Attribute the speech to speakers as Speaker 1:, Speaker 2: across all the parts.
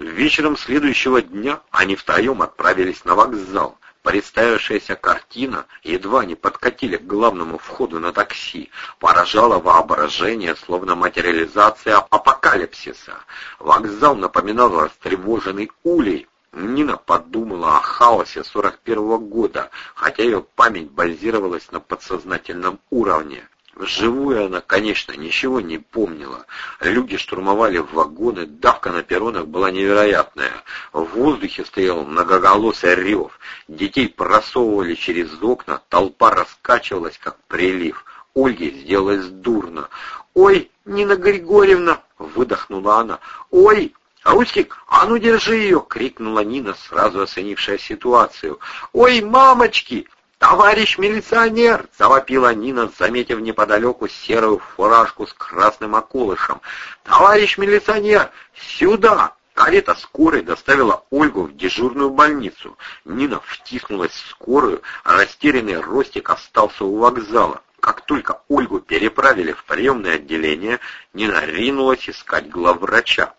Speaker 1: Вечером следующего дня они втроем отправились на вокзал. Представившаяся картина едва не подкатили к главному входу на такси, поражала воображение, словно материализация апокалипсиса. Вокзал напоминал растревоженный улей, Нина подумала о хаосе 41-го года, хотя ее память базировалась на подсознательном уровне. Вживую она, конечно, ничего не помнила. Люди штурмовали вагоны, давка на перронах была невероятная. В воздухе стоял многоголосый рев. Детей просовывали через окна, толпа раскачивалась, как прилив. Ольге сделалось дурно. «Ой, Нина Григорьевна!» — выдохнула она. «Ой, «Русик, а ну держи ее!» — крикнула Нина, сразу оценившая ситуацию. «Ой, мамочки! «Товарищ милиционер!» — завопила Нина, заметив неподалеку серую фуражку с красным околышем. «Товарищ милиционер! Сюда!» Карета скорой доставила Ольгу в дежурную больницу. Нина втиснулась в скорую, а растерянный Ростик остался у вокзала. Как только Ольгу переправили в приемное отделение, Нина ринулась искать главврача.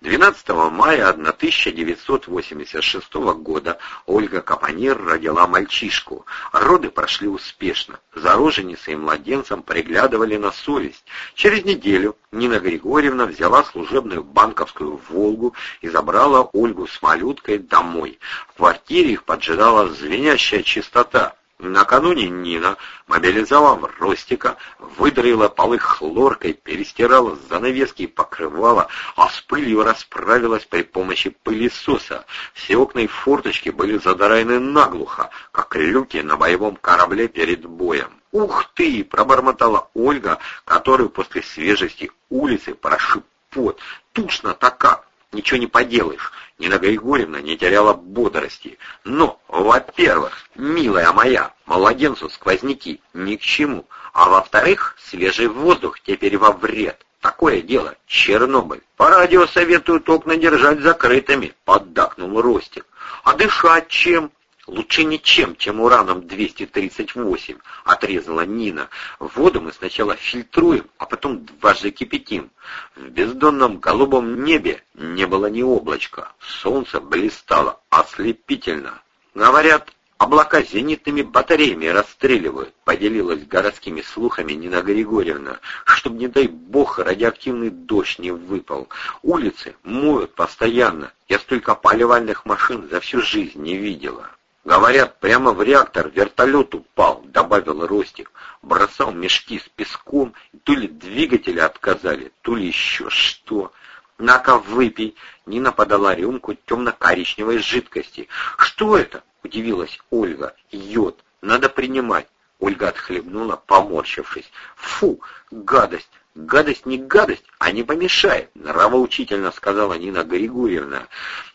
Speaker 1: 12 мая 1986 года Ольга Капонир родила мальчишку. Роды прошли успешно. За роженицей и младенцем приглядывали на совесть. Через неделю Нина Григорьевна взяла служебную банковскую «Волгу» и забрала Ольгу с малюткой домой. В квартире их поджидала звенящая чистота. Накануне Нина, мобилизовав Ростика, выдрила полы хлоркой, перестирала занавески и покрывала, а с пылью расправилась при помощи пылесоса. Все окна и форточки были задраены наглухо, как люки на боевом корабле перед боем. «Ух ты!» — пробормотала Ольга, которую после свежести улицы прошиб пот. «Тушно-то как!» Ничего не поделаешь. Нина Григорьевна не теряла бодрости. Но, во-первых, милая моя, младенцу сквозняки ни к чему. А во-вторых, свежий воздух теперь во вред. Такое дело, Чернобыль. По радио советуют окна держать закрытыми, поддакнул Ростик. А дышать чем? «Лучше ничем, чем ураном 238», — отрезала Нина. «Воду мы сначала фильтруем, а потом дважды кипятим. В бездонном голубом небе не было ни облачка. Солнце блистало ослепительно. Говорят, облака зенитными батареями расстреливают», — поделилась городскими слухами Нина Григорьевна, «чтоб, не дай бог, радиоактивный дождь не выпал. Улицы моют постоянно. Я столько поливальных машин за всю жизнь не видела». Говорят, прямо в реактор вертолет упал, добавил Ростик. Бросал мешки с песком, то ли двигатели отказали, то ли еще что. На-ка, выпей. Нина подала рюмку темно-коричневой жидкости. Что это? Удивилась Ольга. Йод. Надо принимать. Ольга отхлебнула, поморщившись. Фу, гадость. «Гадость не гадость, а не помешает», — нравоучительно сказала Нина Григорьевна.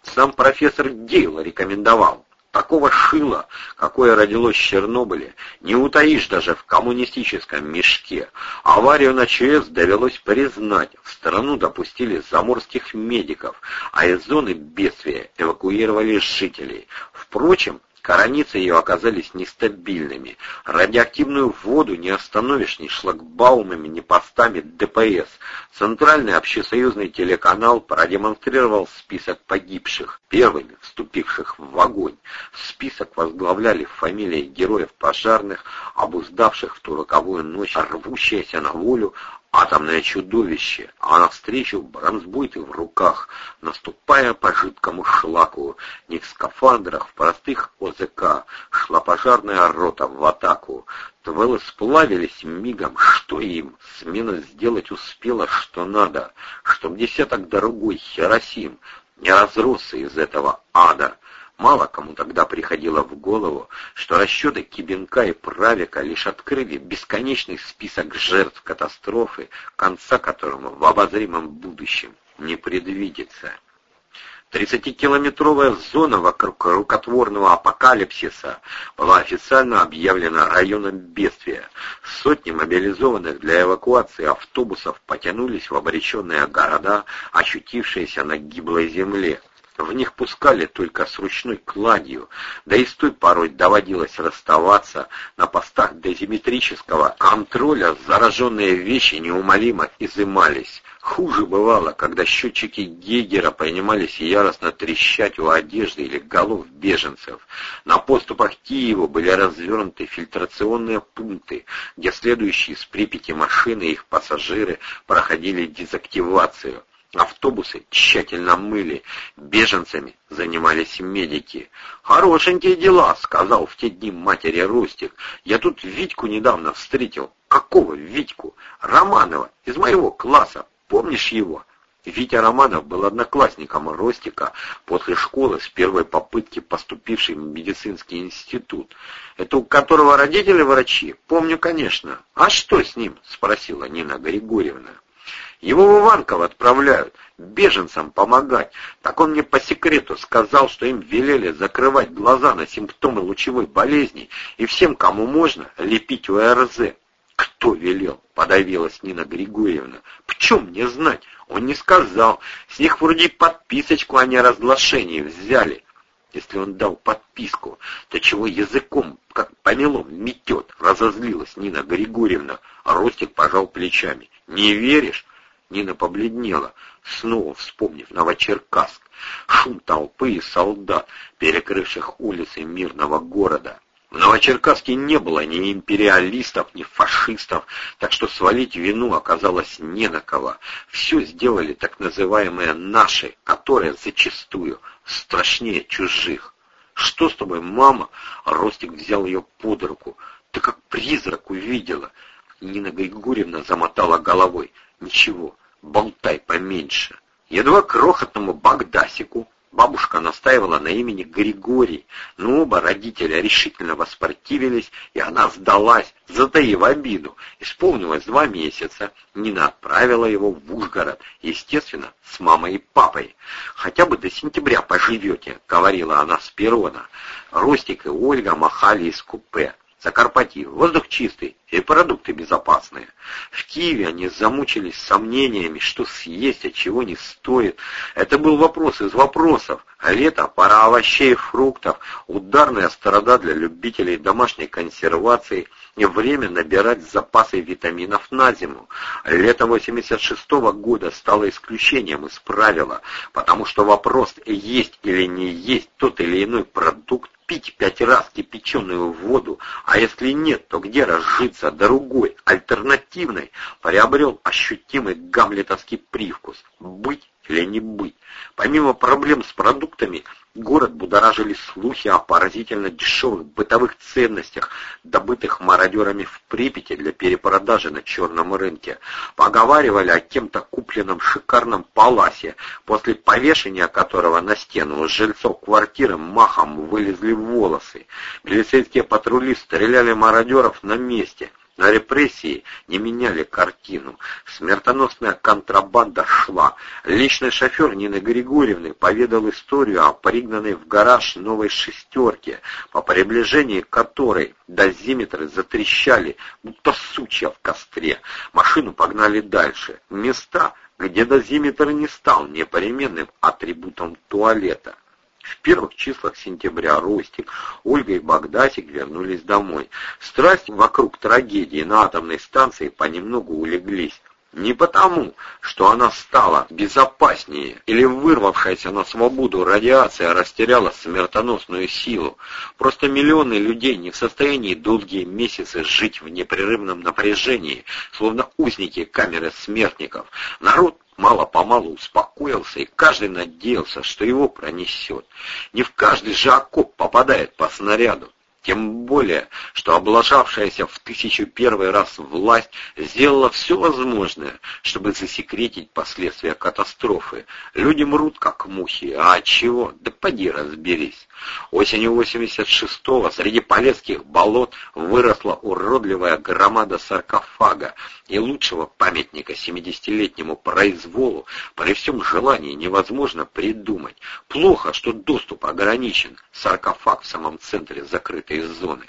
Speaker 1: «Сам профессор Дейл рекомендовал». Такого шила, какое родилось в Чернобыле, не утаишь даже в коммунистическом мешке. Аварию на ЧС довелось признать. В страну допустили заморских медиков, а из зоны бедствия эвакуировали жителей. Впрочем, Границы ее оказались нестабильными. Радиоактивную воду не остановишь ни шлагбаумами, ни постами ДПС. Центральный общесоюзный телеканал продемонстрировал список погибших, первыми вступивших в огонь. Список возглавляли фамилии героев пожарных, обуздавших в ту роковую ночь рвущаяся на волю атомное чудовище, а навстречу бронзбойты в руках, наступая по жидкому шлаку. Не в скафандрах, в простых ОЗК шла пожарная рота в атаку. Твелы сплавились мигом, что им, смена сделать успела, что надо, чтоб десяток дорогой Хиросим не разросся из этого ада. Мало кому тогда приходило в голову, что расчеты Кибенка и Правика лишь открыли бесконечный список жертв катастрофы, конца которому в обозримом будущем не предвидится. Тридцатикилометровая зона вокруг рукотворного апокалипсиса была официально объявлена районом бедствия. Сотни мобилизованных для эвакуации автобусов потянулись в обреченные города, ощутившиеся на гиблой земле. В них пускали только с ручной кладью, да и с той порой доводилось расставаться на постах дозиметрического контроля, зараженные вещи неумолимо изымались. Хуже бывало, когда счетчики Гегера принимались яростно трещать у одежды или голов беженцев. На поступах Киева были развернуты фильтрационные пункты, где следующие с Припяти машины и их пассажиры проходили дезактивацию. Автобусы тщательно мыли, беженцами занимались медики. «Хорошенькие дела», — сказал в те дни матери Ростик. «Я тут Витьку недавно встретил». «Какого Витьку?» «Романова, из моего класса. Помнишь его?» Витя Романов был одноклассником Ростика после школы с первой попытки поступивший в медицинский институт. «Это у которого родители врачи?» «Помню, конечно». «А что с ним?» — спросила Нина Григорьевна. Его в Иванково отправляют, беженцам помогать. Так он мне по секрету сказал, что им велели закрывать глаза на симптомы лучевой болезни и всем, кому можно, лепить ОРЗ. «Кто велел?» — подавилась Нина Григорьевна. «Почем мне знать? Он не сказал. С них вроде подписочку о неразглашении взяли». Если он дал подписку, то чего языком, как помелом, метет, разозлилась Нина Григорьевна. А Ростик пожал плечами. «Не веришь?» Нина побледнела, снова вспомнив Новочеркасск, шум толпы и солдат, перекрывших улицы мирного города. В Новочеркасске не было ни империалистов, ни фашистов, так что свалить вину оказалось не на кого. Все сделали так называемые «наши», которые зачастую страшнее чужих. «Что с тобой, мама?» Ростик взял ее под руку. «Ты как призрак увидела». Нина Григорьевна замотала головой. «Ничего, болтай поменьше». Едва крохотному Багдасику Бабушка настаивала на имени Григорий, но оба родителя решительно воспротивились, и она сдалась, затаив обиду. Исполнилось два месяца, Нина отправила его в Ужгород, естественно, с мамой и папой. «Хотя бы до сентября поживете», — говорила она с перона. Ростик и Ольга махали из купе. Закарпатье, воздух чистый и продукты безопасные. В Киеве они замучились сомнениями, что съесть, а чего не стоит. Это был вопрос из вопросов. А лето, пора овощей и фруктов, ударная сторона для любителей домашней консервации и время набирать запасы витаминов на зиму. Лето 86 -го года стало исключением из правила, потому что вопрос есть или не есть тот или иной продукт пить пять раз кипяченую воду, а если нет, то где разжиться другой, альтернативной, приобрел ощутимый гамлетовский привкус. Быть или не быть. Помимо проблем с продуктами, город будоражили слухи о поразительно дешевых бытовых ценностях, добытых мародерами в Припяти для перепродажи на черном рынке. Поговаривали о кем-то купленном шикарном паласе, после повешения которого на стену у жильцов квартиры махом вылезли волосы. Милицейские патрули стреляли мародеров на месте — на репрессии не меняли картину. Смертоносная контрабанда шла. Личный шофер Нины Григорьевны поведал историю о пригнанной в гараж новой шестерке, по приближении которой дозиметры затрещали, будто сучья в костре. Машину погнали дальше. Места, где дозиметр не стал непременным атрибутом туалета. В первых числах сентября Ростик, Ольга и Богдасик вернулись домой. Страсти вокруг трагедии на атомной станции понемногу улеглись. Не потому, что она стала безопаснее или вырвавшаяся на свободу радиация растеряла смертоносную силу. Просто миллионы людей не в состоянии долгие месяцы жить в непрерывном напряжении, словно узники камеры смертников. Народ мало-помалу успокоился, и каждый надеялся, что его пронесет. Не в каждый же окоп попадает по снаряду. Тем более, что облажавшаяся в тысячу первый раз власть сделала все возможное, чтобы засекретить последствия катастрофы. Люди мрут, как мухи, а чего? Да поди разберись. Осенью 86-го среди полесских болот выросла уродливая громада саркофага, и лучшего памятника 70-летнему произволу при всем желании невозможно придумать. Плохо, что доступ ограничен. Саркофаг в самом центре закрытой зоны.